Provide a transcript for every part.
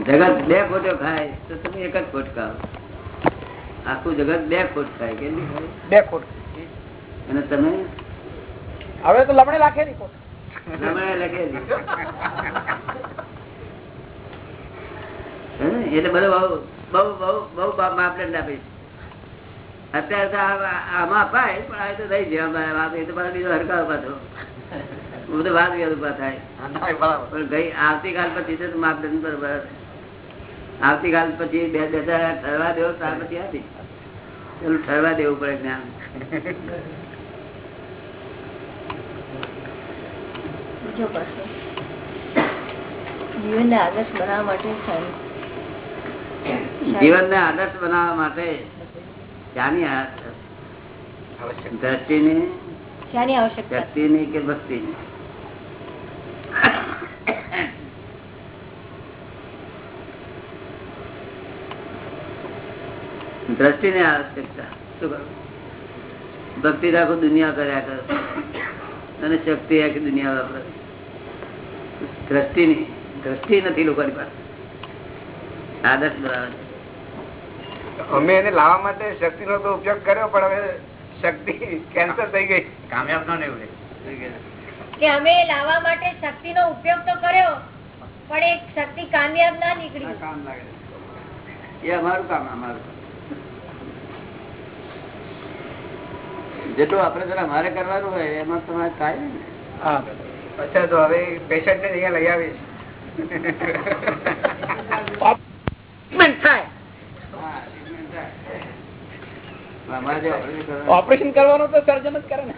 જગત બે ખોટો ખાય તો તમે એક જ ખોટ ખાવ આખું જગત બે ખોટ ખાય કેટલી ખાય? બે ખોટ. અને તમે? હવે તો લમણે રાખેલી ખોટ. હમણાં લખેલી. એટલે બધું બહુ બહુ બહુ બહુ માપદંડ આપીશ અત્યારે તો આમાં અપાય પણ આ તો થઈ જાય વાત એ તો પાછો બીજો હરકાવ પાછો. તો વાત ઊભા થાય. પણ ગઈ આવતીકાલ પછી તો માપદંડ બરોબર. આવતીકાલ પછી બે બે ઠરવા દેવો ત્યાર પછી આપી પેલું ઠરવા દેવું પડે જ્ઞાન. જીવનને આદર્શ બનાવવા માટે શાની- જીવનને આદર્શ બનાવવા માટે આ- દ્રષ્ટિની શાની આવશ્યકતા. શક્તિની કે ભક્તિની? દ્રષ્ટિની આવશ્યકતા. શું કરું ભક્તિ રાખો દુનિયા કર્યા કરો. અને શક્તિ આખી દુનિયા વાપરે દ્રષ્ટિની દ્રષ્ટિ નથી લોકોની પાસે. આદર્શ બરાબર છે. અમે એને લાવવા માટે શક્તિ નો તો ઉપયોગ કર્યો પણ હવે શક્તિ કેન્સર થઈ ગઈ. કામયાબ ન નીવડે. કે અમે લાવવા માટે શક્તિનો ઉપયોગ તો કર્યો પણ એ શક્તિ કામયાબ ના નીકળી. કામ લાગે એ અમારું કામ અમારું કામ. જેટલું ઓપરેશન અમારે કરવાનું હોય એમાં તમારે થાય ને? અચ્છા તો હવે પેશન્ટ ને અહીંયા લઈ આવીશ. ઓપરેશન કરવાનું તો સર્જન જ કરે ને.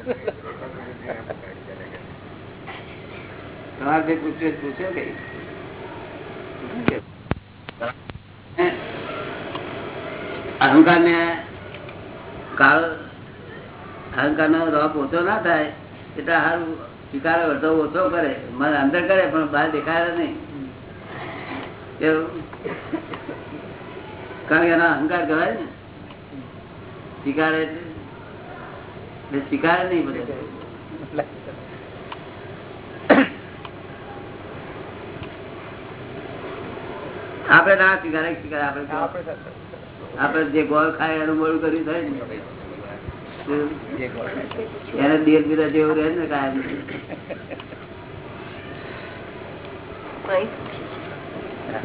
તમારે જે પૂછ્યું એ કઈ અહંકાર ને કાળ અહંકાર નો રોપ ઓછો ના થાય એટલે હારું સ્વીકાર વધો ઓછો કરે. મને અંદર કરે પણ બહાર દેખાય નહીં? કારણ કે એનો અહંકાર કહેવાય ને. સ્વીકારે એટલે સ્વીકારે નહીં બધું. આપડે ના સ્વીકારે સ્વીકારે. આપડે આપડે જે ગોળ ખાય એનું મોડું કર્યું થાય ને એને દેર બીરા જેવું રહે ને કાયમ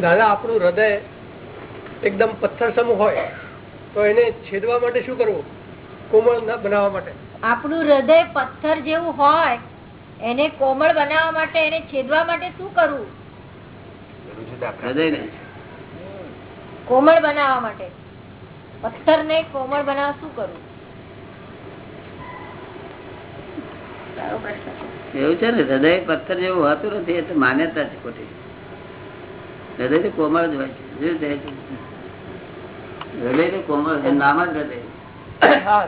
દાદા આપણું હૃદય એકદમ પથ્થર સમૂહ હોય તો એને છેદવા માટે શું કરવું? કોમળ ના બનાવવા માટે. આપણું હૃદય પથ્થર જેવું હોય એને કોમળ બનાવવા માટે એને છેદવા માટે શું કરવું? હૃદય ને કોમળ બનાવવા માટે. પથ્થર ને કોમળ બનાવવા શું કરવું? એવું છે ને હૃદય પથ્થર જેવું હોતું નથી એટલે માન્યતા છે ખોટી. હૃદય તો કોમળ જ હોય છે. હૃદય તો કોમળ છે નામ જ હૃદય. હા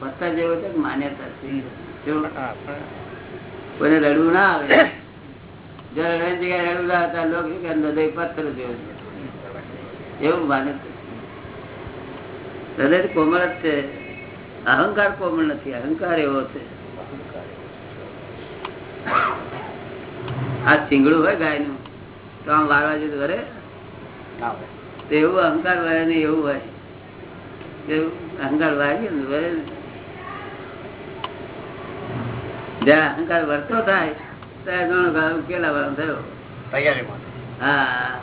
પથ્થર જેવું છે માન્યતા છે. કોઈને રડવું ના આવે જો રડવાની જગ્યાએ રડવું ના આવતા લોકો શું કહે, હૃદય પથ્થર જેવું છે. એવું માન્યતા. હૃદય કોમળ જ છે. અહંકાર કોમળ નથી અહંકાર એવો છે. આ સિંગડું હોય ગાયનું તો આમ વારવા જેવું કરે? તો એવું અહંકાર વળે ને એવું હોય. એવું અહંકાર વાળીએ ને વળે જયારે અહંકાર વર્તો થાય ત્યારે ઘણો ઘણો ઉકેલાવાનો થયો. હા.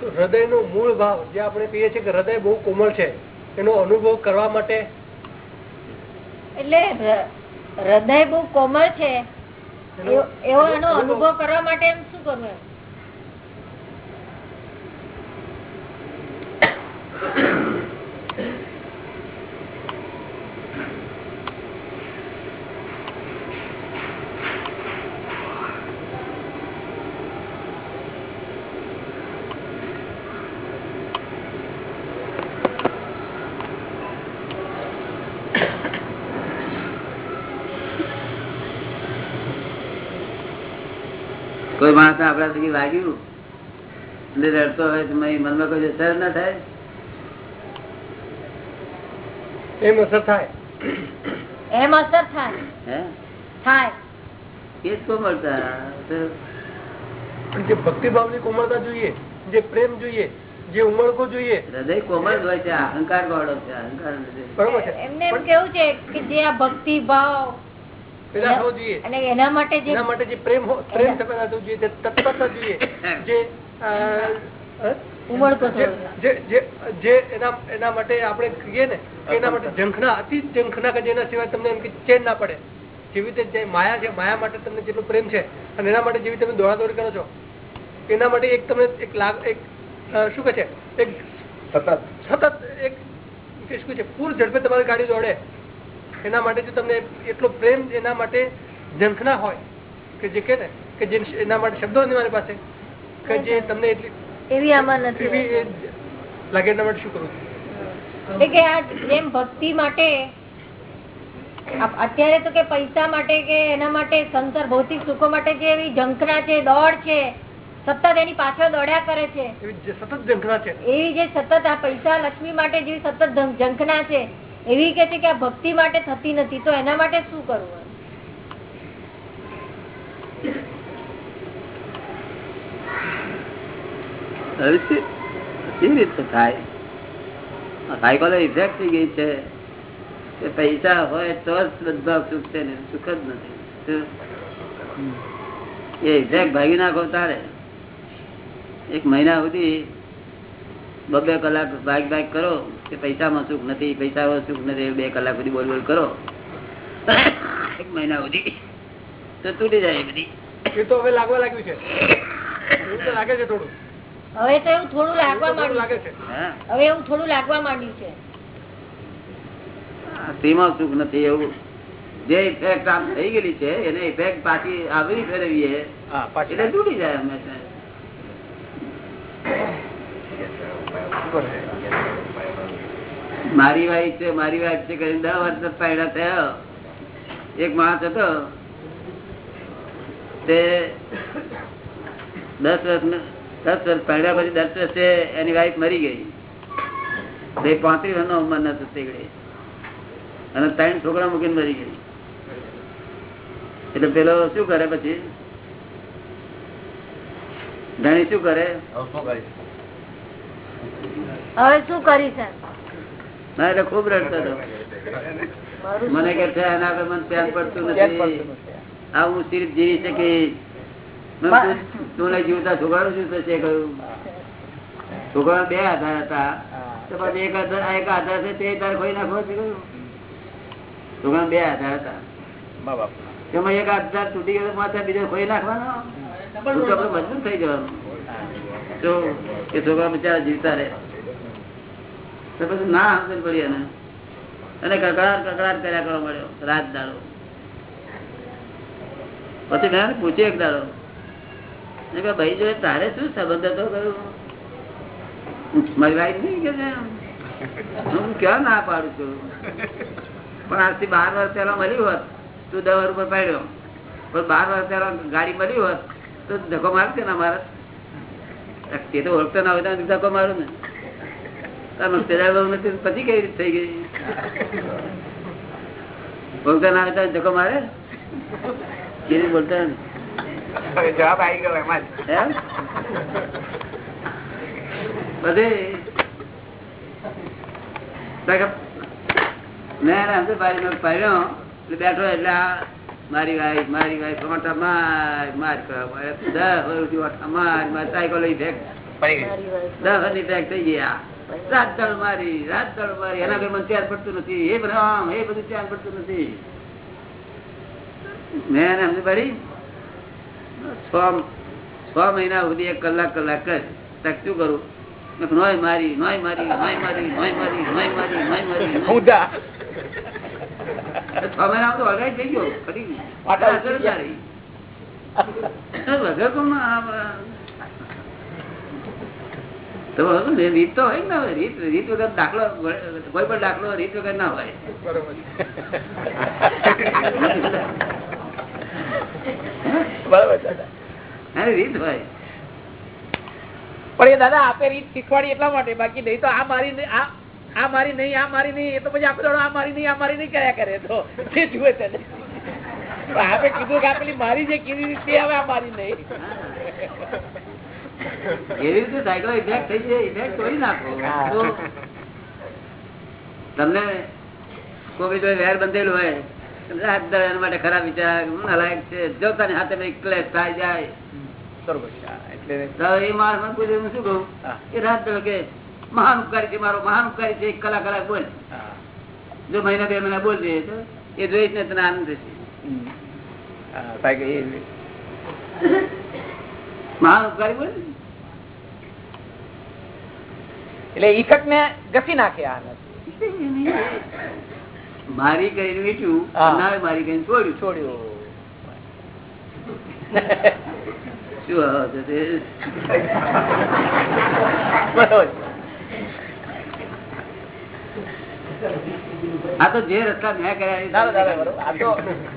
તો હૃદયનો મૂળ ભાવ જે આપણે કહીએ છીએ કે હૃદય બહુ કોમળ છે એનો અનુભવ કરવા માટે એટલે હૃદય બહુ કોમળ છે એવો- એનો અનુભવ કરવા માટે એમ શું કરવું કોઈ માણસ આપડા સુધી વાગ્યું એટલે રડતો હોય તો મનમાં કોઈ અસર ના થાય. એમ અસર થાય. એમ અસર થાય. થાય. એ જ કોમળતા. તો પણ જે ભક્તિભાવની કોમળતા જોઈએ જે પ્રેમ જોઈએ જે ઉમળકો જોઈએ. હૃદય કોમળ હોય છે અહંકાર વાળો છે અહંકાર. બરોબર છે. એમને એમ કેવું છે કે જે આ ભક્તિ ભાવ પેદા થવો જોઈએ અને એના માટે જે એના માટે જે પ્રેમ પ્રેમ જોઈએ તે તત્પરતા જોઈએ. જે અ, અ, ઉમળકો જે થવો જે- જે- જે એના એના માટે આપણે કહીએ ને એના માટે ઝંખના અતિ ઝંખના કે જેના સિવાય તમને એમ કે ચેન ના પડે. જેવી રીતે જે માયા છે માયા માટે તમને જેટલો પ્રેમ છે અને એના માટે જેવી તમે દોડાદોડી કરો છો એના માટે એક તમને એક લાગ એક શું કહે છે? એક સતત. સતત એક શું છે? પૂર ઝડપે તમારી ગાડી દોડે. એના માટે જો તમને એટલો પ્રેમ એના માટે ઝંખના હોય કે જે કે ને કે જે એના માટે શબ્દો નથી મારી પાસે કે જે તમને એટલી એવી આમાં નથી લાગે એના માટે શું કરવું કે આ જેમ ભક્તિ માટે અત્યારે તો કે પૈસા માટે કે એના માટે સંસાર ભૌતિક સુખો માટે જે એવી ઝંખના છે દોડ છે સતત એની પાછળ દોડ્યા કરે છે. એવી જે સતત ઝંખના છે. એવી જે સતત આ પૈસા લક્ષ્મી માટે જેવી સતત ઝંખના છે એવી કે છે કે આ ભક્તિ માટે થતી નથી, તો એના માટે શું કરવું થાય સાયકોલો ઇફેક્ટ થઈ ગઈ છે કે પૈસા હોય તો જ બધા છે ને, સુખ જ નથી? એ ઇફેક્ટ ભાગી નાખો એક મહિના સુધી બબે કલાક ભાગ ભાગ કરો કે પૈસામાં સુખ નથી પૈસામાં સુખ નથી બે કલાક સુધી બોલ બોલ કરો. એક મહિના સુધી તો તૂટી જાય બધી. એ તો હવે લાગવા લાગ્યું છે. એવું તો લાગે છે થોડું. હવે તો એવું થોડું લાગવા એવું તો થોડું માંડ્યું છે. હવે એવું થોડું લાગવા માંડ્યું છે. સ્ત્રીમાં સુખ નથી એવું. જે ઇફેક્ટ આમ થઈ ગયેલી છે એને ઇફેક્ટ પાછી આવરી ફેરવીએ. એટલે તૂટી જાય હંમેશા. મારી વાઈફ છે, મારી વાઈફ છે કરીને દસ વર્ષ પાયડા થયા. એક માણસ હતો. તે દસ વર્ષ દસ વર્ષ પહેલા પછી દસ વર્ષે એની વાઈફ મરી ગઈ. પાંત્રીસ વર્ષનો ઉંમર નતો તેગડે અને ત્રણ છોકરા મૂકીને મરી ગઈ. એટલે પેલો શું કરે પછી? ધણી શું કરે? હવે શું કરી એમ? ના એટલે ખૂબ રડતો હતો. મને કે છે એના આગળ મને ધ્યાન પડતું નથી. આ હું સિર્ફ જીવી શકીશ તું- જીવતા છોકરાનું શું થશે? કહ્યું. છોકરા બે આધાર હતા. તો પછી એક આધાર એક આધાર છે તે તારે ખોઈ નાખવો છે? છોકરા બે આધાર હતા. તેમાં એક આધાર તૂટી ગયો માથા બીજો ખોઈ નાખવાનો? મજબૂત થઈ જવાનું. તો એ છોકરા બિચારા જીવતા રહે તો પછી ના સમજણ પડી એને. અને કકડાટ કકડાટ કર્યા કરવા મળ્યો રાત દાડો. પછી ગયા પૂછ્યું એક દાડો. મેં ભાઈ, જો તારે શું સંબંધ હતો કે હું ક્યાં ના પાડું છું? પણ આજથી બાર વર્ષ પહેલા મળી હોત તું દસ ઉપર પાડ્યો. પણ બાર વર્ષ પહેલા ગાડી મળી હોત તો ધક્કો મારશે ને મારે તે તો ઓળખતો ના હોય ધક્કો મારું ને તાર મસ્તેદાર બહુ નથી પછી કઈ રીતે થઈ ગઈ? બોલતા ના આવે ધક્કો મારે? કેવી બોલતા જવાબ આવી ગયો એમાં બધે. બેઠો એટલે મારી વાઈફ મારી વાઈફ ટમાટા માર માર કરવા. દસ વર્ષથી ઓઠા માર માર સાયકલ ઇફેક્ટ પડી ગઈ મારી વાત. દસ વર્ષની ઇફેક્ટ થઈ ગયા રાત દળ મારી રાત દળ મારી. એના કઈ મને પડતું નથી. એ બધું એ બધું ધ્યાન પડતું નથી. મેં એને સમજ પડી છ મહિના સુધી એક કલાક કલાક જ. તક શું કરું? નોય મારી નોય મારી નોય મારી નોય મારી નોય મારી નોય મારી ઊંધા છ મહિના તો અગાઈ થઈ ગયો. ફરી. વગર કોણ આ- તો રીત તો હોય ને રીત રીત વગર દાખલો કોઈ પણ દાખલો રીત વગર ના હોય. રીત પણ એ દાદા આપે રીત શીખવાડી એટલા માટે બાકી નહીં તો આ મારી નહીં, આ મારી નહીં આ મારી નહીં એ તો પછી આપણે આ મારી નહીં આ મારી નહીં કર્યા કરે તો. તે જુએ તેને. આપે કીધું કે આપેલી મારી જે કીધી તે હવે આ મારી નહીં. એવી રીતે સાયકલ ઇફેક્ટ થઈ જાય ઇફેક્ટ કરી નાખો. તમને કોઈ કોઈ વેર બંધેલું હોય એના માટે ખરાબ વિચાર હું છે જો તને હાથે ક્લેશ થાય જાય. એટલે એ માણસ મને પૂછે શું કહું. એ રાત કે મહાન ઉપકારી છે મારો મહાન ઉપકારી છે એક કલાક કલાક બોલ. જો મહિના બે મહિના બોલ જોઈએ તો એ જોઈ ને તને આનંદ થશે. મહાન ઉપકારી બોલ એટલે ઇફેક્ટ ને ઘસી નાખે આ મારી કરીને વીટ્યું ના મારી કરીને છોડ્યું. છોડ્યું. આ તો જે રસ્તા મેં કર્યા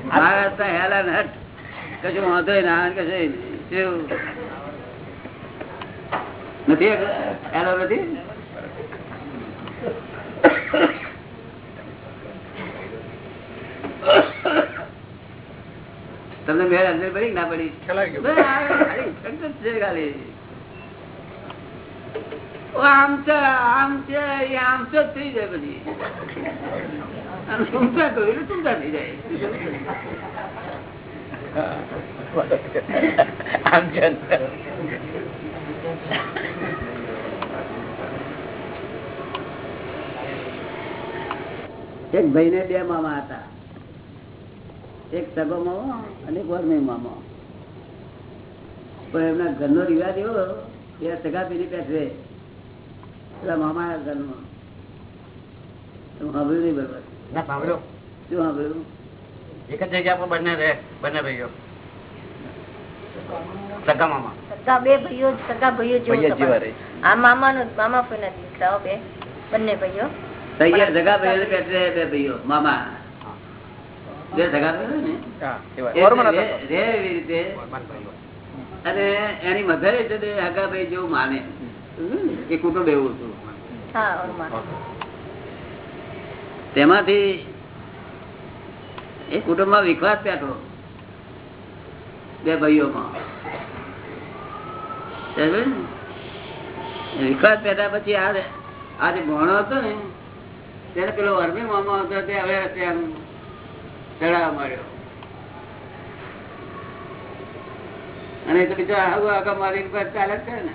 મારા રસ્તા હેલા ને હટ. કશું વાંધો ના કશું? નથી હેલો નથી? તમને મેળ અંદર પડી ના પડી? ખાલી આમ છે આમ છે એ આમ છે થઈ જાય પછી. અને ટૂંકા કહ્યું એટલે ચૂંટા થઈ જાય. આમ છે ને. એક ભાઈ ને બે મામા હતા. એક સગો મામો અને એક વર્મી મામો. પણ એમના ઘરનો રિવાજ એવો બે સગા પીરી પેઠવે પેલા મામા ઘરમાં. તમે સાંભળ્યું નહીં બરોબર. ના શું સાંભળ્યું? એક જ જગ્યા પર બંને રહે બંને ભાઈઓ. સગા મામા. સગા બે ભાઈઓ સગા ભાઈઓ જેવો જેવા આ મામા નો મામા કોઈ નથી બે? બંને ભાઈઓ. તૈયાર જગા ભાઈ પેઠવે બે ભાઈઓ મામા. બે ને? એ ઓરમાના રે થતો. રે એવી રીતે. અને એની મધરે છે તે હગાભાઈ જેવું માને. એ કુટુંબ એવું હતું. હા તેમાંથી એ કુટુંબમાં વિશ્વાસ પેઠો બે ભાઈઓમાં? એ પેઠા પછી આજે આ જે ભણો હતો ને ત્યારે પેલો અરબી મામા હતો તે હવે ત્યાં ચડાવવા મળ્યો અને તો બિચારા આગળ આગળ મારી ચાલે છે ને.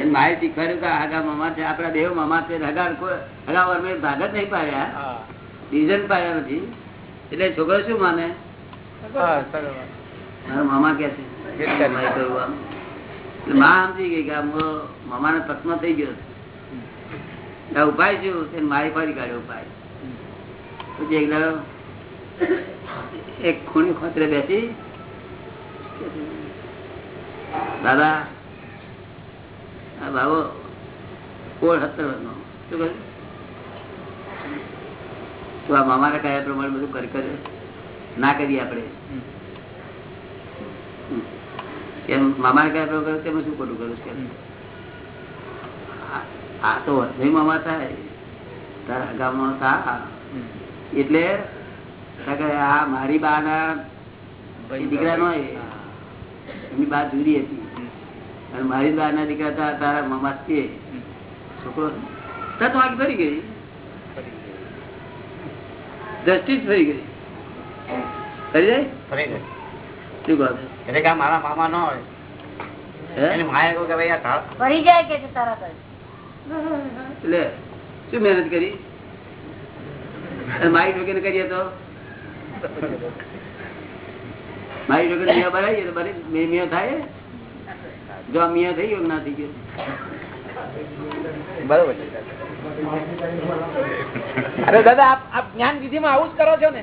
એને માએ શીખવાડ્યું કે આગા મામા છે આપડા દેવ મામા છે હગા વરમે ભાગ જ નહીં પાડ્યા. ડિવિઝન પાડ્યા નથી. એટલે છોકરો શું માને? મારા મામા કે છે માં સમજી ગઈ કે મામાને પ્રશ્ન થઈ ગયો છે. આ ઉપાય શું? મારી ફરી કાઢ્યો ઉપાય. પછી એક દાડો એક ખૂણી ખોતરે બેસી દાદા આ બાબો કોળ વર્ષનો. શું કહ્યું? તો આ મામારા કયા પ્રમાણે બધું કરી કરે? ના કરીએ આપણે. એમ મામાને કયા પ્રમાણે તેમાં શું ખોટું કરું કેમ આ- તો વધુ મામા થાય. તારા ગામમાં થા એટલે આ મારી બા ના દીકરા નો એમની બા જુદી હતી. અને મારી બા ના દીકરા તારા મામા છે. છોકરો તો આગળ ફરી ગઈ. દ્રષ્ટિ જ ફરી ગઈ. ફરી જાય? ફરી ગઈ. શું કહો છો? એટલે કે આ મારા મામા ન હોય. માયા એની કે ભાઈ ફરી જાય કે છે તારા તરફ. એટલે શું મહેનત કરી? અને વગેરે કરીએ તો? મારી ઢોકીને મિયા બનાવીએ તો બને? મિયા થાય? જો આ મિયા થઈ ગયો ના થઈ ગયો? બરોબર. અરે દાદા આપ આપ જ્ઞાન વિધિ માં આવું જ કરો છો ને?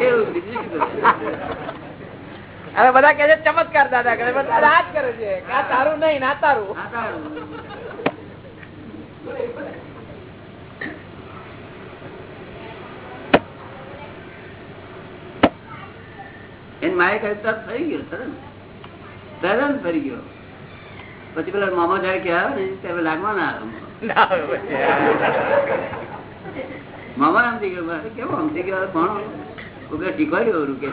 એવું કરું? બધા કે છે ચમત્કાર દાદા કરે દાદા આ જ કરે છે આ તારું નહીં ના તારું એને. માએ કહ્યું તરત ફરી ગયો તરણ તરણ ફરી ગયો પછી પેલા મામા જયારે કહેવા ને ત્યારે લાગવા ના આવે. ના, બરોબર છે. ગયો કેવો કેમ થઈ ગયો ભણો ઉગર શીખવાડ્યું કે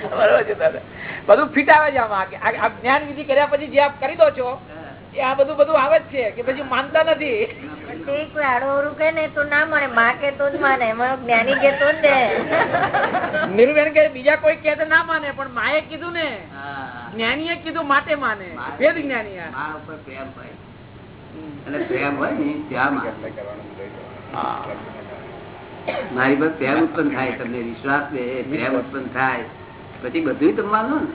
બરોબર છે દાદા બધું ફિટ આવે છે આમાં. આ- જ્ઞાન વિધિ કર્યા પછી જે આપ કરી દો છો એ આ બધું બધું આવે જ છે કે પછી માનતા નથી. કોઈ કે ના માને માં કે તો જ માને એમાં જ્ઞાની કે તો જ ને નિર્વેણ કે બીજા કોઈ કે ના માને પણ માએ કીધું ને જ્ઞાની જ્ઞાનીએ કીધું માટે માને. મારે- જ્ઞાની આ. મા ઉપર પ્રેમ હોય. અને પ્રેમ હોય ને ત્યાં. મારી પર પ્રેમ ઉત્પન્ન થાય તમને વિશ્વાસ દે પ્રેમ ઉત્પન્ન થાય. પછી બધું તમે માનો ને.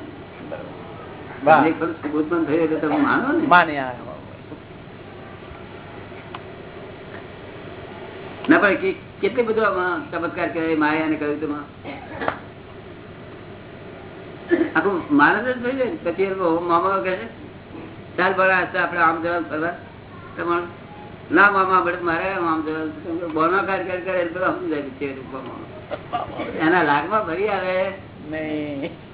ઉત્પન્ન થયું એટલે તમે માનો ને. માને ના પણ કેટલી બધું આમાં ચમત્કાર કહેવાય માયાને કહ્યું તમે આખું માણસ જ થઈ જાય ને. પછી મામા કહે છે ચાલ ભરા આપડે આમ જવાનું ફરવા. તમારે? ના મામા આપણે મારે બોનો કાર કરે બધું છે લોકો મામા. એના લાગમાં ભરી આવે.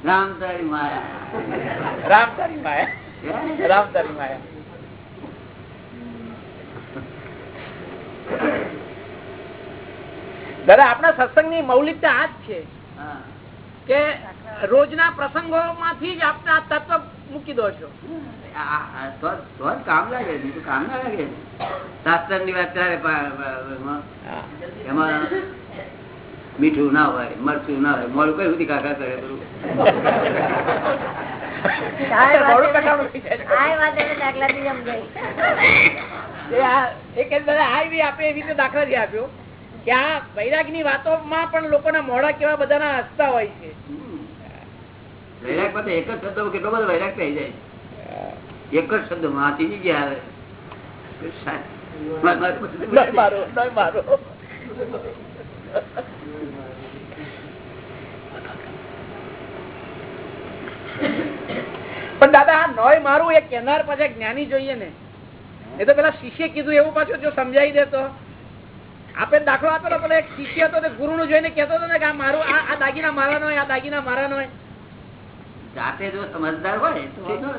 રામ તારી માયા. રામ તારી માયા. રામ તારી માયા. દાદા આપણા સત્સંગની મૌલિકતા આ જ છે. કે રોજના પ્રસંગો માંથી જ આપણે આ તત્વ મૂકી દો છો. કામ લાગે બીજું કામ ના લાગે. શાસ્ત્રની વાત પા- એમાં મીઠું ના હોય મરચું ના હોય મોડું કઈ સુધી કાકા કરે બધું? આ મોડું વાત કટાણું થઈ જાય. આ વાત એને દાખલાથી સમજાય. એ આ- એ કે આ આપ્યો કે આ વૈરાગની વાતોમાં પણ લોકોના મોઢા કેવા બધાના હસતા હોય છે. વૈરાગ પાસે એક જ શબ્દ કેટલો બધો વૈરાગ થઈ જાય. એક જ શબ્દમાં ગયા આવે. મારો મારો પણ દાદા આ નોય મારું એ કેનાર પાછા જ્ઞાની જોઈએ ને. એ તો પેલા શિષ્ય કીધું એવું પાછું જો સમજાવી દે તો. આપે દાખલો આપેલો પેલો એક શિષ્ય હતો ગુરુ નું જોઈને કેતો હતો ને કે આ મારું આ દાગીના મારવાનો હોય આ દાગીના મારવાનો હોય જાતે જો સમજદાર હોય તો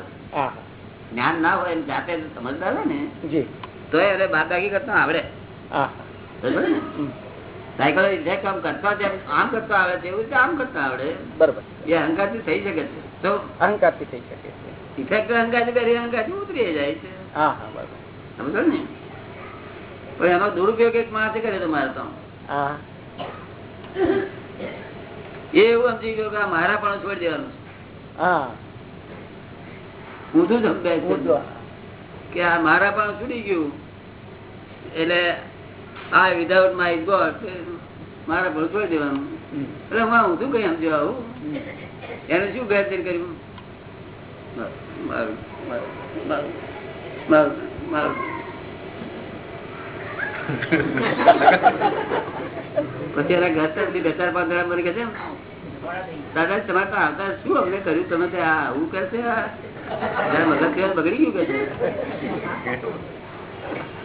જ્ઞાન ના હોય જાતે જો સમજદાર હોય ને તો એને બાદબાકી કરતો આવડે. હા. બરોબર ને? સાયકલ જે કામ કરતા જેમ આમ કરતા આવે છે એવું આમ કરતા આવડે. બરોબર. એ અહંકારથી થઈ શકે છે. તો અહંકારથી થઈ શકે છે. ઇફેક્ટ ઉતરી જાય છે. હા હા બરોબર. સમજો ને? પણ એનો દુરુપયોગ એક માણસે કરે તમારે તો. હા. એવું સમજી ગયો કે મારા પણ છોડી દેવાનું હા. ઊંધું સમજાય કે આ મારા પણ છૂટી ગયું. એટલે આ વિધાઉટ માય ગોડ મારા પણ છોડી દેવાનું. એટલે હું ઊંધું કઈ સમજો આવું? એને શું ગેરચેન કર્યું? મારું મારું મારું મારું પછી એના ઘર પાંચ જણા મને કહે છે દાદા, તમારે તો આવતા શું અમને કર્યું? તમે તે આવું કરશે મગજ બગડી ગયું કે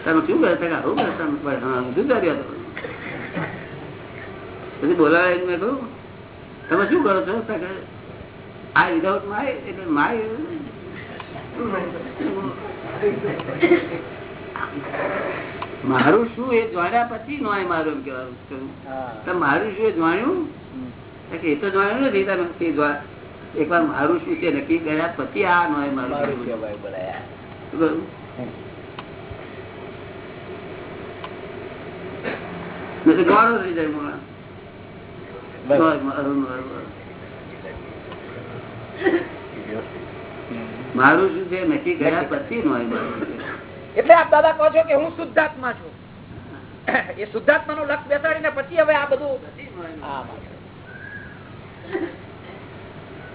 તમે શું કરે છે આવું કરે તમે ઊંધું કર્યું તમે પછી બોલાવે મેં કહ્યું તમે શું કરો છો? આ વિધાઉટ માય એટલે માય મારું શું એ જાણ્યા પછી નો મારું એમ કેવાનું મારું શું એ જાણ્યું? એ તો જાણ્યું નથી તમે તે જા- મારું શું છે નક્કી કર્યા પછી આ નોય મારું શું થઈ જાય મારું, છે નક્કી કર્યા પછી નો એટલે આપ દાદા કહો છો કે હું શુદ્ધાત્મા છું. એ શુદ્ધાત્મા નું લક્ષ બેસાડીને પછી હવે આ બધું હા,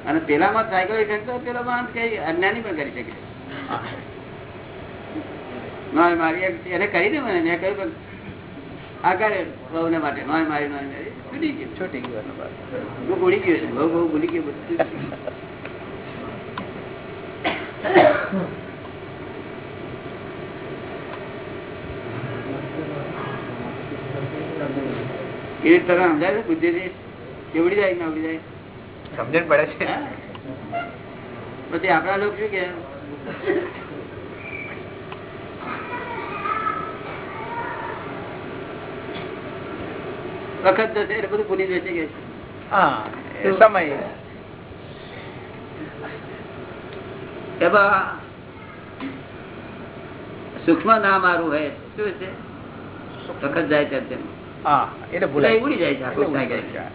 અને પેલામાં સાયકલ તો પેલામાં કઈ અજ્ઞાની પણ કરી શકે મારી એને કરી દે મને મેં કહ્યું કે આ કરે માટે નોય મારી મારી. છૂટી ગયું. છૂટી ગયું હું ભૂલી ગયો છું બહુ બહુ ભૂલી ગયો બધું. એ તરફ સમજાય છે? બુદ્ધિથી કેવડી જાય કે ના ઉડી જાય? સમજણ પડે છે. પછી આપણા લોકો શું કે? વખત જશે એટલે બધું ભૂલી જશે કે એ સમય. એમાં સૂક્ષ્મ ના મારું હોય શું છે? વખત જાય તેમ હા એટલે ભૂલાઈ ઉડી જાય છે.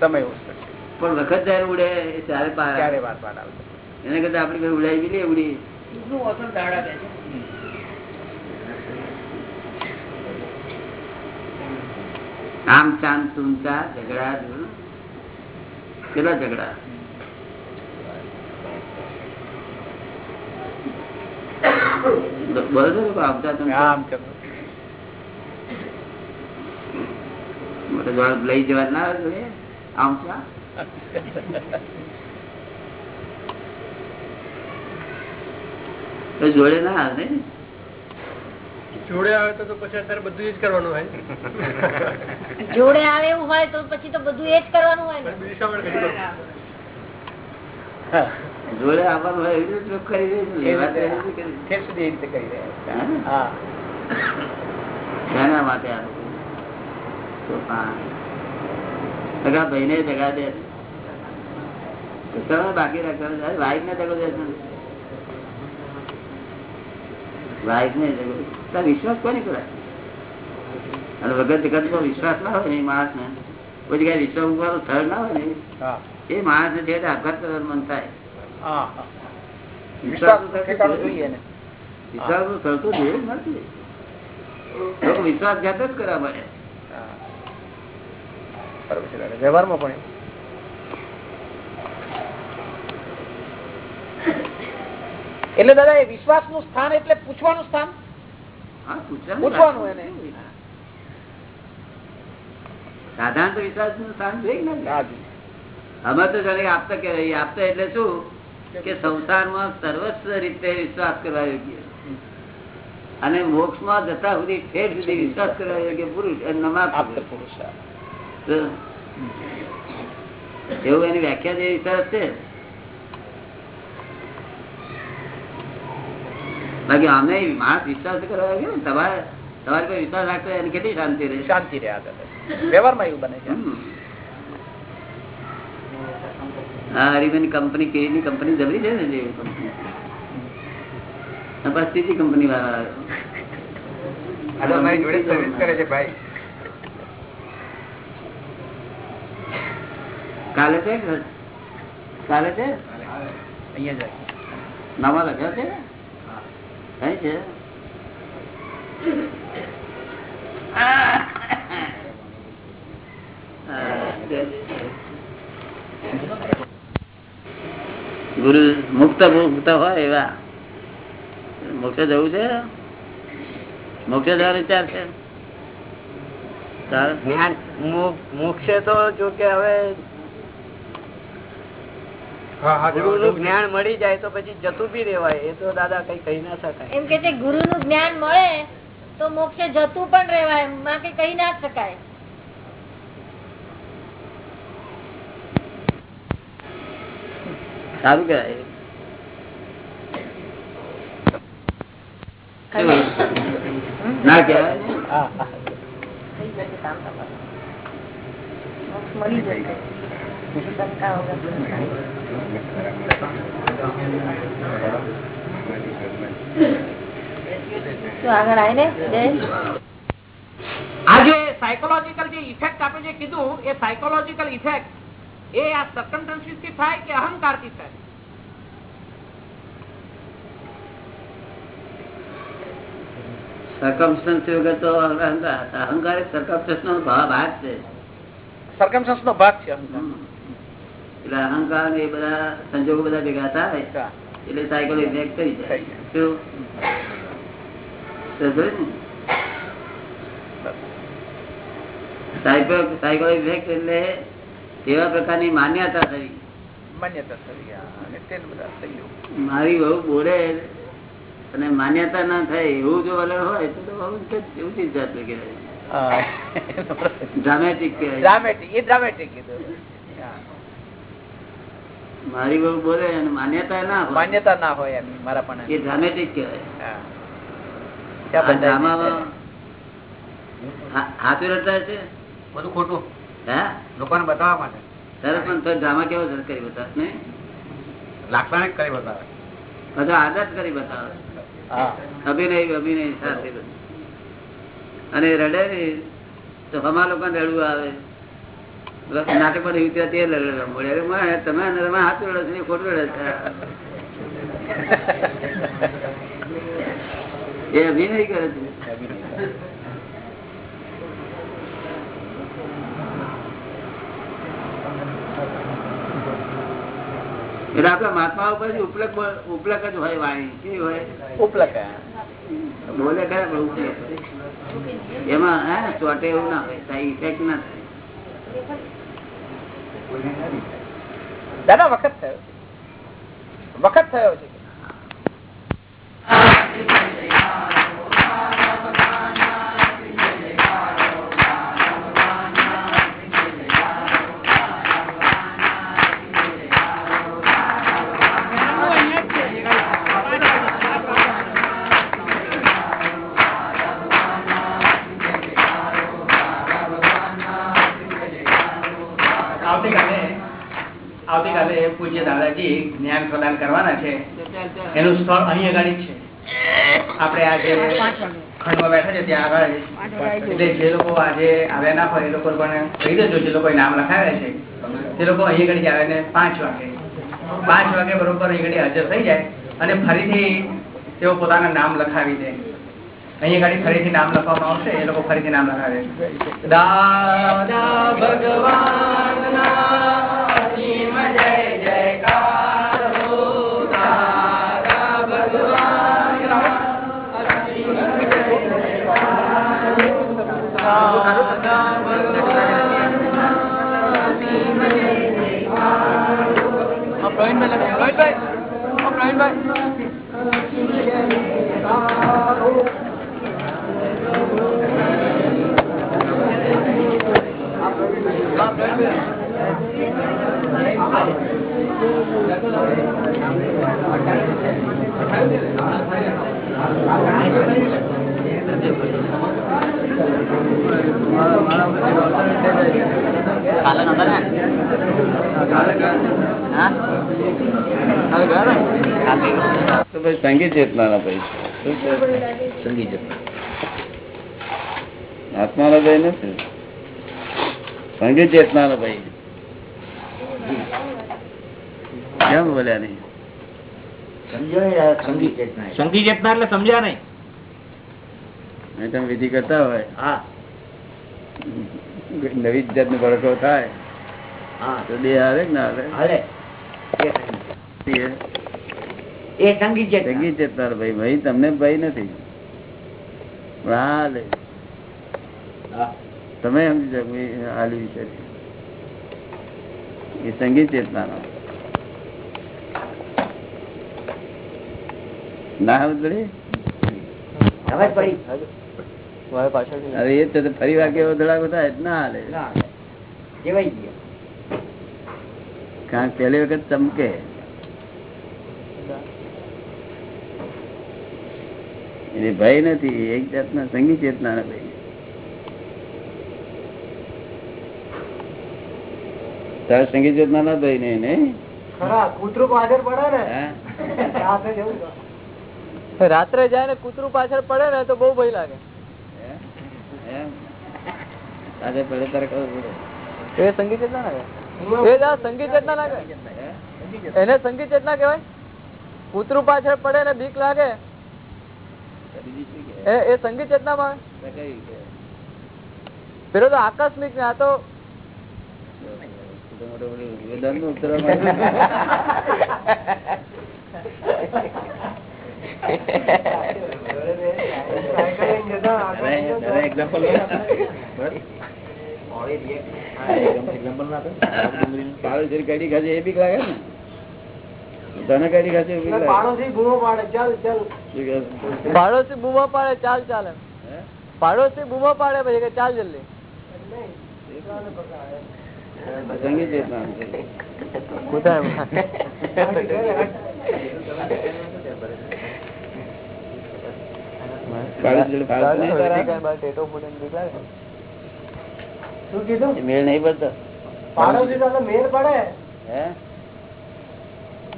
સમય ઓછો છે પણ વખત જયારે ઉડે ત્યારે ત્યારે પાર આવે. એના વાર પાર આવશે એને કરતા આપડી ઉડાવી ઉડાઈ બી લે ઉડી. આમ ચાંદ તુમચા ઝઘડા કેટલા ઝઘડા? બોલો છો આવતા તમે આમ. લઈ જવા ના આવે? આમ છે? તો જોડે ના આવે ને? જોડે આવે તો તો પછી અત્યારે બધું જ કરવાનું હોય. જોડે આવે એવું હોય તો પછી તો બધું એ જ કરવાનું હોય. જોડે આવવાનું હોય એવી રીતે કરી લેવા રીતે. કરી સુધી એ રીતે કરી રહ્યા શાના માટે આ લોકો? તો ભાઈ ને જગા દે. બાકી રાખવાનું વાઈફ ને જગો દે વાઈફ ને જગો વિશ્વાસ કોની કરાય અને વગર જગત નો વિશ્વાસ ના હોય ને એ માણસ ને પછી કઈ વિશ્વાસ ઉપર સ્થળ ના હોય ને એ. માણસ ને છે આઘાત કરવાનું મન થાય. વિશ્વાસ વિશ્વાસ ને. થતું જોયું નથી. લોકો વિશ્વાસઘાત જ કરવા મળે. બરોબર છે. વ્યવહારમાં પણ એવું. એટલે દાદા એ વિશ્વાસનું સ્થાન એટલે પૂછવાનું સ્થાન? પૂછવાનું એને. સાધારણ તો વિશ્વાસનું સ્થાન જોઈએ ને અમે તો જાણે આપતા આપતા એટલે શું? કે સંસારમાં સર્વસ્વ રીતે વિશ્વાસ કરવા યોગ્ય. અને મોક્ષમાં જતા સુધી ઠેર સુધી વિશ્વાસ કરવા યોગ્ય પુરુષ આપતા પુરુષ એવું એની વ્યાખ્યા જે વિશ્વાસ છે બાકી અમે માણસ વિશ્વાસ કરવા ને તમારે તમારે કોઈ વિશ્વાસ રાખતો એને કેટલી શાંતિ રહે? શાંતિ રહે આ વ્યવહારમાં એવું બને છે. હા હરિભાઈ કંપની કેવી કંપની જબરી છે ને જે કંપની? ત્રીજી કંપની વાળા અમારી જોડે સર્વિસ કરે છે ભાઈ. કાલે છે કાલે છે? નામા લખ્યા છે કઈ છે. ગુરુ મુક્ત મુક્ત હોય એવા. મોક્ષે જવું છે? મોક્ષે જવાનો વિચાર છે? મોક્ષે તો જો કે હવે ગુરુ નું જ્ઞાન મળી જાય તો પછી જતું બી રેવાય એ તો દાદા કઈ કહી ના શકાય. એમ કે છે ગુરુ નું જ્ઞાન મળે તો મોક્ષે જતું પણ રેવાયમાં કે કહી ના શકાય. સારું કહેવાય. ના કહેવાય? મળી જશે. શંકા વગર તો આગળ આવે ને જય આ જે સાયકોલોજીકલ જે ઇફેક્ટ આપણે જે કીધું એ સાયકોલોજીકલ ઇફેક્ટ એ આ સર્કમસ્ટન્સીસથી થાય કે અહંકારથી થાય circumstance વગર તો અહંકાર અહંકાર એક circumstance નો ભાગ ભાગ છે સર્કમસ્ટન્સ નો ભાગ છે અહંકાર હમ. એટલે અહંકાર એ બધા સંજોગો બધા ભેગા થાય એટલે સાયકલ ઇફેક્ટ કરી જાય? સાયકલ ઇફેક્ટ એટલે પ્રકારની માન્યતા થઈ મારી બહુ બોલે અને માન્યતા ના થાય એવું જો વલણ હોય તો તો બહુ ઊંચી જાત કહેવાય. ડ્રામેટિક કહેવાય. ડ્રામેટિક એ ડ્રામેટિક કીધું. મારી બહુ બોલે માન્યતા ના હોય. માન્યતા ના હોય એમ મારા પણ એ ડ્રામેટિક કહેવાય. હાથું છે બધું ખોટું. હા? લોકોને બતાવવા માટે. સરસ પણ ડ્રામા કેવો સરસ કરી બતાવે ને લાક્ષણિક કરી બતાવે. બધો આદત કરી બતાવે. અભિનય અભિનય સાથે. બધું. અને રડે ને તો હમા લોકો રડવું આવે. નાટક પર ઉતર્યા તે માં તમે તમે હાથ રડો છો ખોટ રડે છે. એ અભિનય કરે છે. એટલે આપડા મહાત્મા ઉપર ઉપલક ઉપલક જ હોય વાણી. કેવી હોય? ઉપલક બોલે ખરા પણ ઉપલક. એમાં હા ચોટે એવું ના હોય કઈ ઇફેક્ટ ના થાય. દાદા વખત થયો વખત થયો છે. પૂજ્ય દાદાજી જ્ઞાન પ્રદાન કરવાના છે. એનું સ્થળ અહીં આગળ છે. આપણે આજે ખંડમાં બેઠા છે ત્યાં આગળ એટલે જે લોકો આજે આવ્યા ના હોય એ લોકો પણ કહી દેજો જે લોકો નામ લખાવ્યા છે તે લોકો અહીં આગળ આવે ને પાંચ વાગે. પાંચ વાગે બરોબર અહીં આગળ હાજર થઈ જાય અને ફરીથી તેઓ પોતાના નામ લખાવી દે. અહીં આગળ ફરીથી નામ લખવામાં આવશે એ લોકો ફરીથી નામ લખાવે. દાદા ભગવાનના તો પછી સંગીત ચેતના ના સંગીત આત્મા નો ભય નથી. સંગીત ચેતના નો ભય કેમ બોલ્યા નહીં? સંગી ચેતના એટલે સમજ્યા નહીં. તમે વિધિ કરતા હોય. નવી જાત નો ભડકો થાય તો દેહ આવે ના આવે? એ સંગીત છે સંગીત ચેતના ભાઈ ભાઈ તમને ભય નથી. પણ આ લે. તમે સમજી શકો હાલ હાલી વિશે એ સંગીત ચેતના નો ના સમજ પડી. પડી. અરે એ તો ફરી વાર કેવો ધડાકો થાય ના હાલે. ગયો. કારણ પેલી વખત ચમકે. એટલે ભય નથી એક જાતના સંગીત ચેતના ના ભય. તારે સંગીત ચેતના ના ભાઈ ને કૂતરો આગળ પડે ને? રાત્રે જાય ને કૂતરું પાછળ પડે ને તો બહુ ભય લાગે. એ સંગીત ચેતના લાગે સંગીત ચેતના લાગે એને સંગીત ચેતના કેવાય કૂતરું પાછળ પડે ને બીક લાગે? એ સંગીત ચેતનામાં તો પેલો તો આકસ્મિક ને આ તો મોટો મોટો વેદાંતનો ઉત્તરવા માંગે. અરે, અરે, example લો. પાડો જરી કડી ખાશે એ બીક લાગે ને તને કડી ખાશે એ બીક લાગે પાડોશી બૂમો પાડે ચાલ ચાલ શું કહે? પાડોશી બૂમો પાડે ચાલ ચાલ એમ હે? પાડોશી બૂમો પાડે પછી કે ચાલ જલ્દી સંગીત ચેતના મેળ નહીં પડતો. મેળ પડે. હે?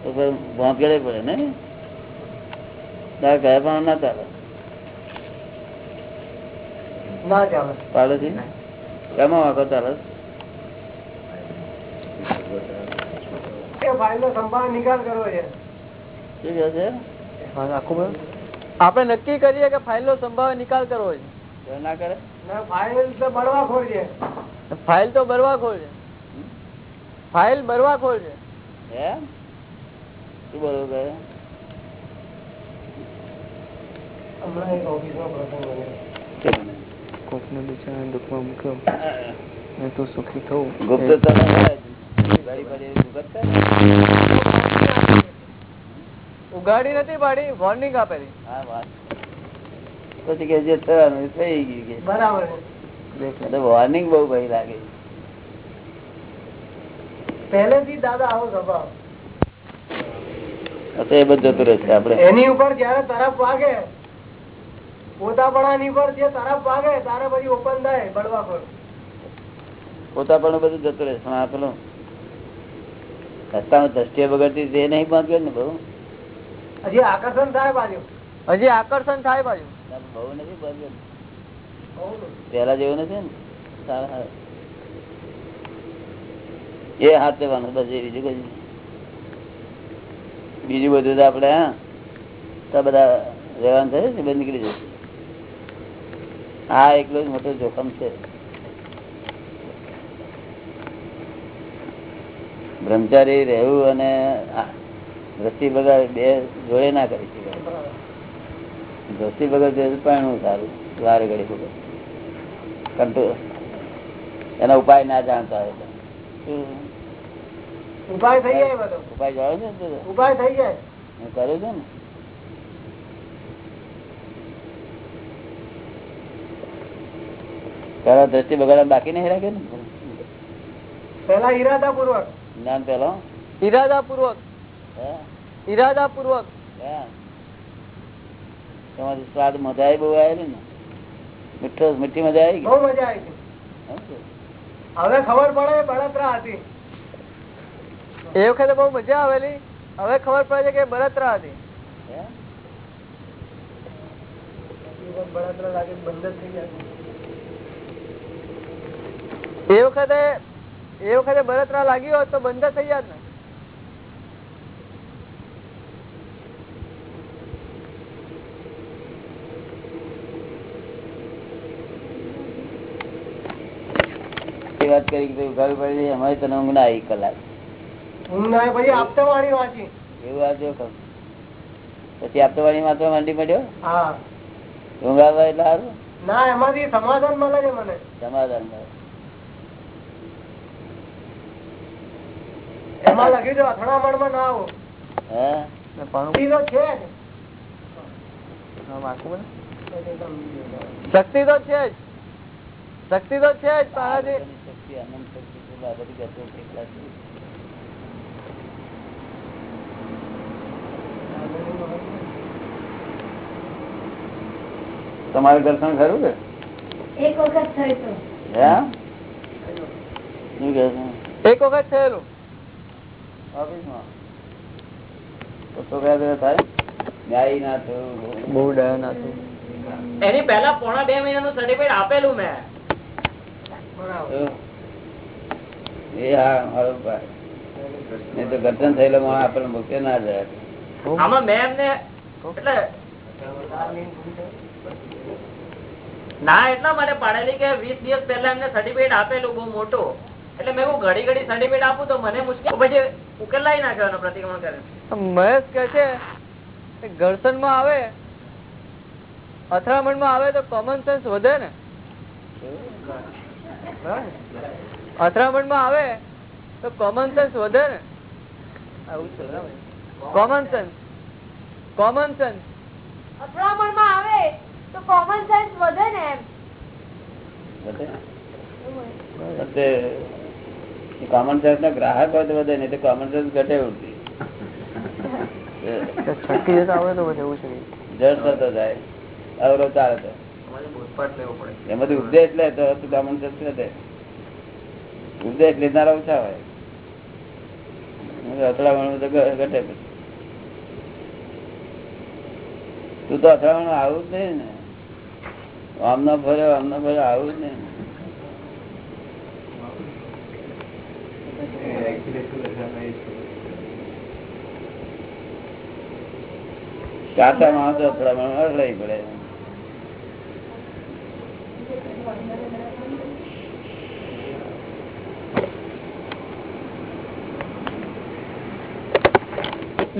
તો પછી પડે ને? તારે કયા પણ ના ચાલે? ના ચાલે. પાડોશી? કેમાં વાંકો ચાલે? એ ફાઇલનો સંભાળ નિકાલ કરવો છે. શું કહે છે? આપણે નક્કી કરીએ કે ફાઇલ નો સંભાવે નિકાલ કરવો છે. તો ના કરે? ફાઇલ તો બળવાખોર છે. ફાઇલ તો છે. ફાઇલ બરવાખોર છે. હે? શું બોલવું કહે હમણાં એક ઓફિસમાં પ્રસંગ કોકને બિચારા દુઃખમાં મૂક્યો. મેં તું સુખી થવું ગુપ્ત ગુપ્ત. ઉગાડી નથી પાડી વોર્નિંગ આપેલી હા વાત. પછી કે જે થવાનું થઈ ગયું કે. બરાબર વોર્નિંગ બહુ ભય લાગે પહેલેથી દાદા આવો સ્વભાવ. એ બધું જતું રહેશે આપડે એની ઉપર જયારે તરફ વાગે પોતાપણાની પર જે તરફ વાગે તારે પછી ઓપન થાય બળવાખોર પોતા પણ બધું જતું રહેશે. પણ આ પેલું. રસ્તામાં દ્રષ્ટિએ બગડતી તે નહીં પહોંચ્યો ને બહુ. હજી આકર્ષણ થાય બાજુ. હજી આકર્ષણ થાય બાજુ. બહુ નથી બાજુ. પેલા જેવું નથી ને. એ હાથ દેવાનું બસ એ બીજું કઈ બીજું બધું તો આપડે તો બધા રહેવાનું થશે ને બધું નીકળી જશે. આ એકલો જ મોટો જોખમ છે. બ્રહ્મચારી રહેવું અને આ દ્રષ્ટિ બગાડ બે જોડે ના કરી શકાય. દ્રષ્ટિ બગર જોઈએ પણ સારું વારે ઘડી બગડ કંટ્રોલ. એનો ઉપાય ના જાણતા હોય. ઉપાય થઈ જાય ઉપાય જાણો છો ને? ઉપાય થઈ જાય. હું કરું છું ને? પેલા દ્રષ્ટિ બગાડવા બાકી નહીં રાખે ને? પેલા ઈરાદા પૂર્વક જ્ઞાન પેલો. ઈરાદા પૂર્વક? ઈરાદા પૂર્વક તમારી સ્વાદ મજા આવી બહુ આવેલી ને? મીઠો મીઠી મજા આવી બહુ મજા આવી ગઈ. હવે ખબર પડે બળતરા હતી. એ વખતે બહુ મજા આવેલી. હવે ખબર પડે છે કે બળતરા હતી. બળતરા લાગે બંધ જ થઈ જાય. એ વખતે એ વખતે બળતરા લાગ્યો હોત તો બંધ થઈ જાત ને એ વાત કરી ઉઘાડું પડી અમારે તને ઊંઘ ના આવી કલાક. પછી આપતા વાળી વાંચી એવું આ જો પછી આપતો વાળી માત્ર માંડી પડ્યો? ઊંઘ આવે એટલે સારું? ના એમાંથી સમાધાન મળે છે મને. સમાધાન મળે. એમાં લખ્યું છે અથડામણમાં ના આવો. હે? શક્તિ તો છે જ. શક્તિ તો છે જ. શક્તિ તો છે જ પણ આનાથી શક્તિ અનંત શક્તિ આ બધી ગતો કેટલા છે તમારે દર્શન ખરું કે? એક વખત થઈ તો. હે? શું કહે છે? એક વખત થયેલું. ઓફિસમાં? ના ના એની પહેલા પોણા બે મહિનાનું સર્ટિફિકેટ આપેલું મેં. એ હા મારો ભાઈ નહીં તો ગર્જન થયેલો માણસ આપણને મૂકે ના જાય. આમાં મેં એમને એટલે ના એટલા માટે પાડેલી કે વીસ દિવસ પહેલા એમને સર્ટિફિકેટ આપેલું બહુ મોટું. એટલે મેં ઘડી ઘડી સર્ટિફિકેટ આપું તો મને મુશ્કેલ પછી ઉકેલાઈ નાખ્યો પ્રતિક્રમણ કરે. મહેશ કે છે ઘર્ષણમાં આવે અથડામણમાં આવે તો કોમન સેન્સ વધે ને. અથડામણમાં આવે તો કોમન સેન્સ વધે ને. કોમન સેન્સ કોમન સેન્સ અથડામણમાં આવે તો કોમન સેન્સ વધે ને એમ. કોમન સેન્સ નો ગ્રાહક હોય તો વધે નહીં તો કોમન સેન્સ ઘટે ઉડતી છટકી જતા આવે તો બધું એવું છે જડ થતો જાય અવરો ચાલે તો. એમાંથી ઉપદેશ લે તો કોમન સેન્સ વધે. ઉપદેશ લેનારા ઓછા હોય. અથડાવાનું તો ઘટે. તું તો અથડાવાનું આવું જ નહીં ને. આમ ના ફરે આમ ના ફરે આવું જ નહીં કાચા માણસો અથડામણ અથડાઈ પડે.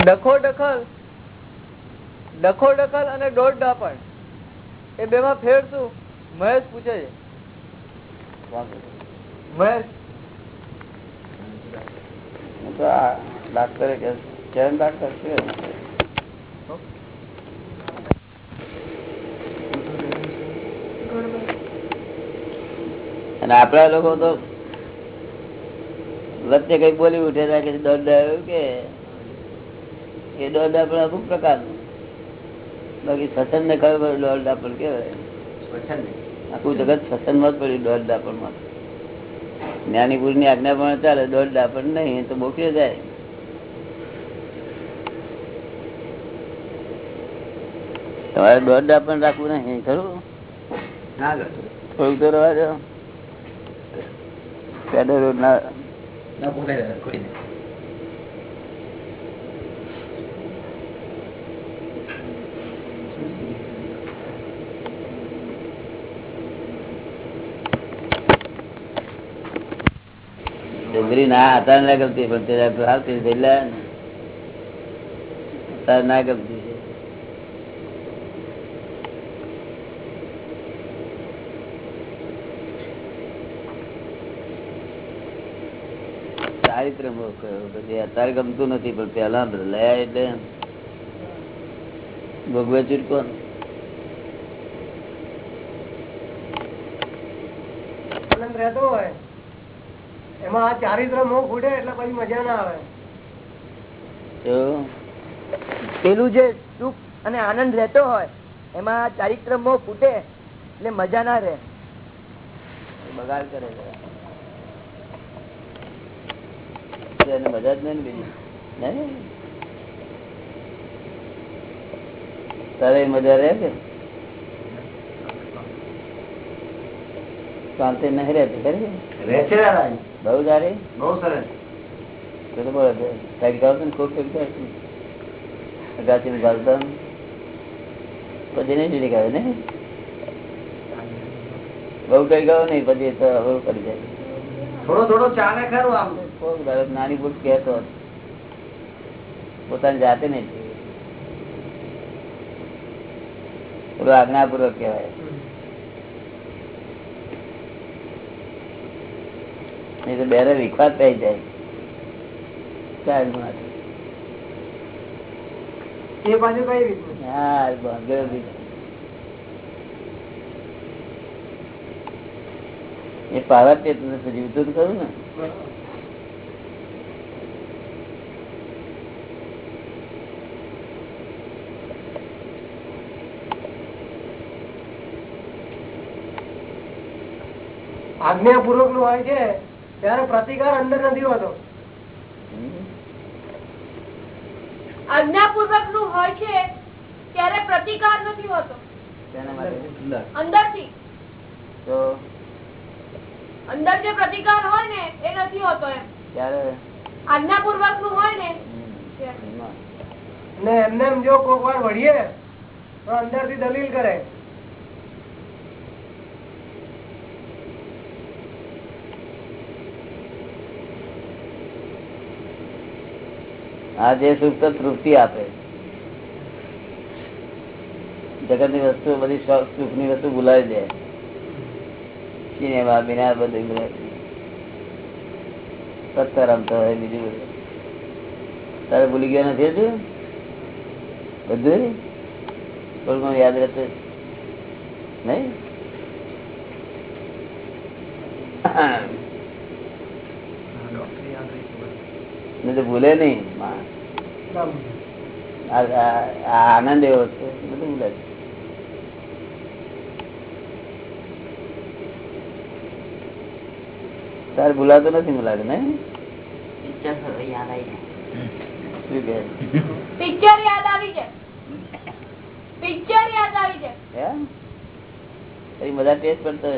ડખો ડખલ ડખો ડખલ અને દોઢ ડાપણ. એ બે માં ફેર શું મહેશ પૂછે છે. મહેશ. હું તો આ ડાક્ટરે કે ડાક્ટર છે. અને આપડા લોકો તો વચ્ચે કઈ બોલી ઉઠે કે દોઢ આવ્યું કે દોઢ આપણ અમુક પ્રકારનું. બાકી સસન ને ખબર દોઢ આપણ કેવાય. આખું જગત સસનમાં જ પડ્યું દોઢ દાપણમાં જ્ઞાનીપુરની આજ્ઞા પણ ચાલે દોઢ દાપણ નહીં તો મોકલી જાય. તમારે દોઢ દાપણ રાખવું નહીં ખરું? થોડુંક તો રવા દો. પેડલ રોડ ના ડુંગળી ના અત્યારે ના ગમતી પણ તે અત્યારે ના ગમતી ચારિત્ર મોહ પછી અત્યારે ગમતું નથી, પણ પેલા લયા એટલે ભોગવે ચૂટકો રહેતો હોય. એમાં આ ચારિત્ર મોહ ફૂટે એટલે પછી મજા ના આવે. પેલું જે સુખ અને આનંદ રહેતો હોય એમાં ચારિત્ર મોહ ફૂટે એટલે મજા ના રહે. બગાડ કરે મજા જ નહીં બીજી? તારે મજા રહે છે? શાંતિ નહીં રહેતી ખરી? બહુ સારી? બહુ સરસ. તો તો છે. કાંઈક જાઓ છો ને ખૂબ કંઈક જાઓ છો. અગાસીમાં ચાલતા પછી નહીં જુદી કરે ને? બહુ કઈ ગયો નહીં પછી તો હવે કરી જાય થોડો થોડો ચાલે ખરું આમ. કોક દાડો નાની ભૂલ કહેતો પોતાની જાતે નહીં. આજ્ઞાપૂર્વક કહેવાય. નહીં તો બેરે વિખવાદ થઈ જાય. એ બાજુ કઈ રીતનું હા બાંધેલો બી. એ પાવા તે જીવતું ખરું ને આજ્ઞાપૂર્વકનું. હોય છે. ત્યારે પ્રતિકાર અંદર નથી હોતો. આજ્ઞાપૂર્વકનું હોય છે ત્યારે પ્રતિકાર નથી હોતો. તેના અંદર. થી અંદર જે પ્રતિકાર હોય ને એ નથી હોતો એમ. ત્યારે આજ્ઞાપૂર્વકનું હોય ને. ને એમને એમ જો કોક વાર વળીએ તો અંદરથી દલીલ કરે. આ જે સુખ તૃપ્તિ આપે. જગતની વસ્તુ, બધી સુખની વસ્તુ ભૂલાવી દે સિનેમા બિના બધું સત્તર રમતો હોય બીજું બધું. તારે ભૂલી ગયો નથી હજુ? બધું થોડું યાદ રહેશે? નહીં? નહીં તો ભૂલે નહીં. આનંદ એવો છે. બધું ભૂલે છે. તારે ભૂલાતો નથી મને ને પિક્ચર યાદ આવી છે પિક્ચર યાદ આવી છે બધા ટેસ્ટ પડતો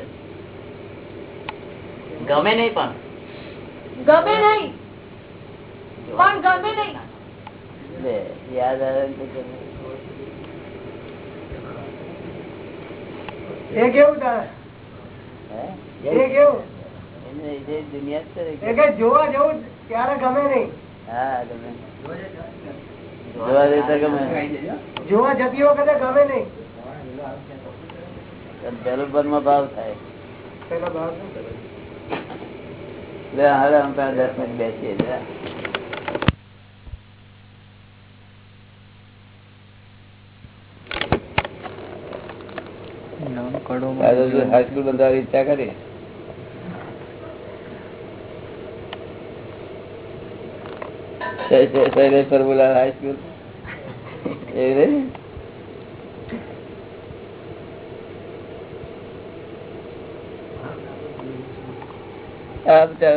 ગમે નહીં પણ. ગમે નહીં. પણ ગમે નહીં. લે, યાદ આવે. એ કેવું તારે? એ કેવું? જોવા જવું ત્યારે ગમે નહીં. હા ગમે. જોવા જઈએ તો ગમે. જોવા જતી વખતે ગમે નહીં. પેલું મનમાં ભાવ થાય. પેલો ભાવ લે હવે અમે દસ મિનિટ બેસીએ લે. કાલે જો હાઈસ્કૂલ બંધાવવાની ઈચ્છા કરી. શૈલેષ ફોર્મ્યુલા હાઈસ્કૂલ એ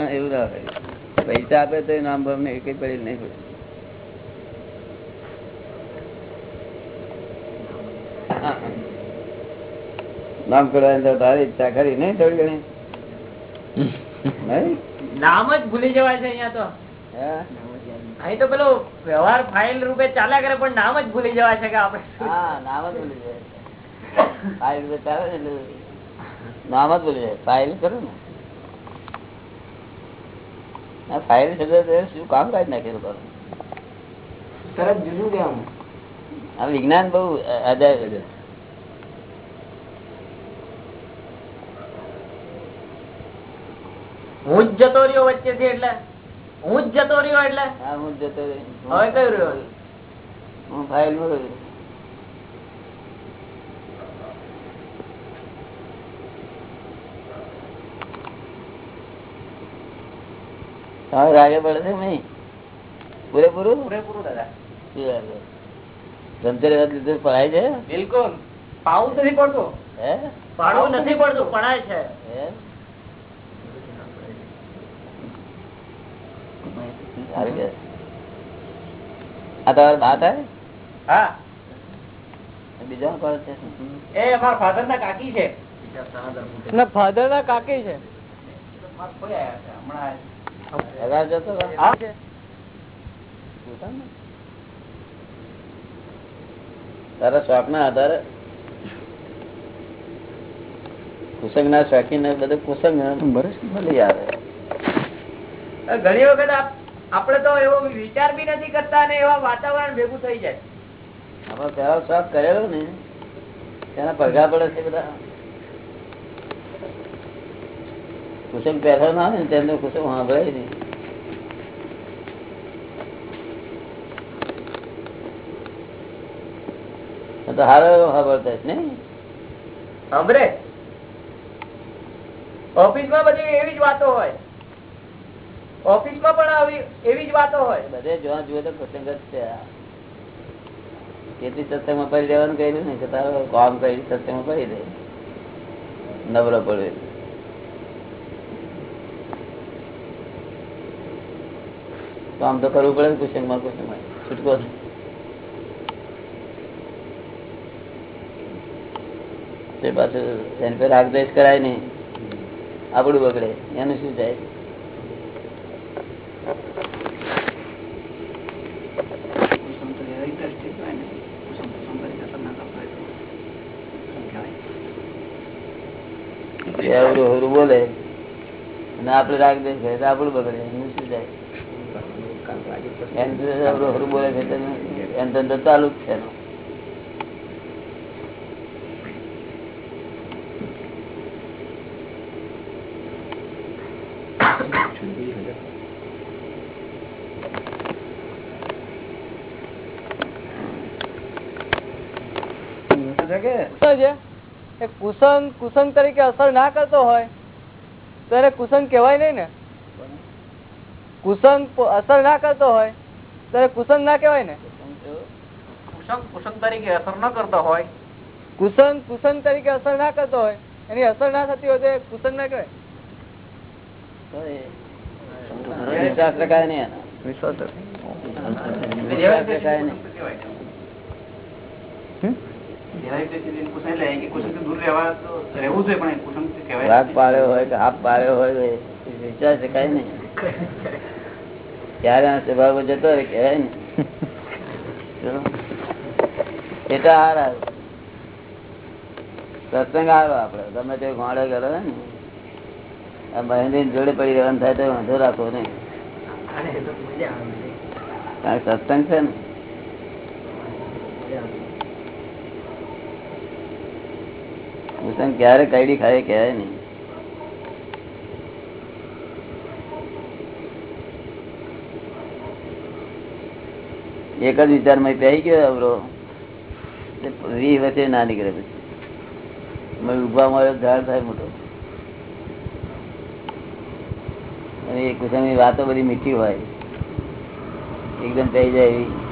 એવું ના? હોય. પૈસા આપે તો નામ ભાવ ને કઈ પડી નહીં હોય નામ કરવાની તો તારી ઈચ્છા ખરી નહીં થોડી ઘણી? નામ જ ભૂલી જવાય છે અહિયાં તો. હે? અહીં તો પેલો વ્યવહાર ફાઇલ રૂપે ચાલ્યા કરે પણ નામ જ ભૂલી જવાય છે કે આપડે નામ જ ભૂલી જાય ફાઇલ રૂપે ચાલે ને નામ જ ભૂલી જાય. ફાઇલ કરો ને? ફાઇલ છે શું કામ કાઢી નાખે લોકો તરત જુદું કેમ આ વિજ્ઞાન બહુ અજાયબ છે હું જ જતો રહ્યો વચ્ચેથી એટલે? હું જ જતો રહ્યો એટલે? હા હું જ જતો રહ્યો. હવે કયું રહ્યો હું ફાઇલ બોલું તમારે રાગે પડે છે નહીં? પૂરેપૂરું? પૂરેપૂરું દાદા. વાત લીધું પડાય છે? બિલકુલ. પાવું નથી પડતું. હે? પાડવું નથી પડતું પડાય છે. હે? સારું આ તમારા બા થાય? હા. બીજા કોણ છે? એ અમારા ફાધર ના કાકી છે. ફાધર ના કાકી છે. અગાઉ જતો હા. પૂછો તારા શોખ ના આધારે. કુસંગ ના શોખીન ને બધું કુસંગ મળી આવે. ઘણી વખત આપ- આપણે તો એવો વિચાર બી નથી કરતા અને એવા વાતાવરણ ભેગું થઈ જાય. આપણે પેલો શોખ કરેલો ને તેના પગા પડે છે બધા. કુસંગ પહેલા ના આવે ને તેમને કુસંગ સાંભળાય નહીં. તો હારો એવો સાંભળતા નહીં? સાંભળે? ઓફિસમાં બધી એવી જ વાતો હોય. ઓફિસમાં પણ આવી, એવી જ વાતો હોય. બધે જોવા જુએ તો પ્રસંગ જ છે. કેટલી સત્સંગમાં પડી રહેવાનું કહ્યું ને કે તારો કામ કરી સત્સંગમાં પડી દે નવરો પડે. કામ તો કરવું પડે કુસંગમાં કુસંગમાં છૂટકો નહીં. તે પાછું એની પર રાગદેશ કરાય નહીં. આપણું બગડે. એનું શું અવરું બોલે. અને આપડે રાગ દે છે આપડે બગડે એનું શું જાય? એમ બોલે છે એમ ધંધો ચાલુ જ છે એનું. છે એ કુસંગ કુસંગ તરીકે અસર ના કરતો હોય તો એને કુસંગ કહેવાય નહીં ને? કુસંગ અસર ના કરતો હોય તો એને કુસંગ ના કહેવાય ને? કુસંગ કુસંગ તરીકે અસર ન કરતો હોય. કુસંગ કુસંગ તરીકે અસર ના કરતો હોય એની અસર ના થતી હોય તો કુસંગ ના કહેવાય. વિશ્વાસ વાઘ પાડ્યો હોય કે હાફ પાડ્યો હોય એ વિશ્વાસ રખાય ત્યારે આ સ્વભાવ જતો રહે કહેવાય ને એટલે હાર સત્સંગ હારો આપડે તમે તે ગોળે ગયો ને. આ મહેન્દ્ર જોડે પડી રહેવાનું થાય તો વાંધો રાખો ને કારણ સત્સંગ છે ને. કુસંગ ક્યારે કઈડી ખાય કહેવાય નહીં. એક જ વિચારમાં પહેરી ગયો અવરો. વીસ વર્ષે ના નીકળે પછી. ઊભા મારો ઝાડ થાય મોટો. અને એ કુસંગની વાતો બધી મીઠી હોય. એકદમ થઈ જાય એવી.